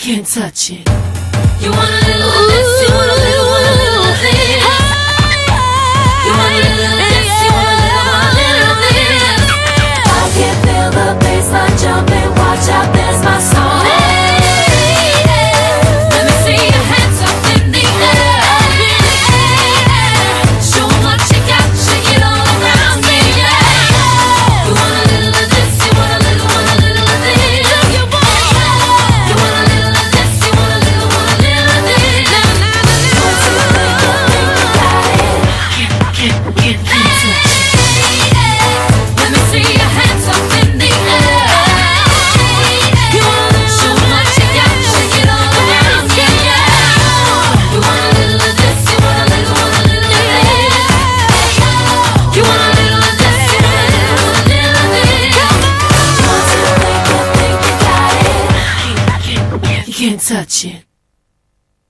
can't touch it. You want a little Ooh. 检测前。